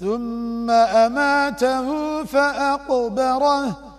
ثم أماته فأقبره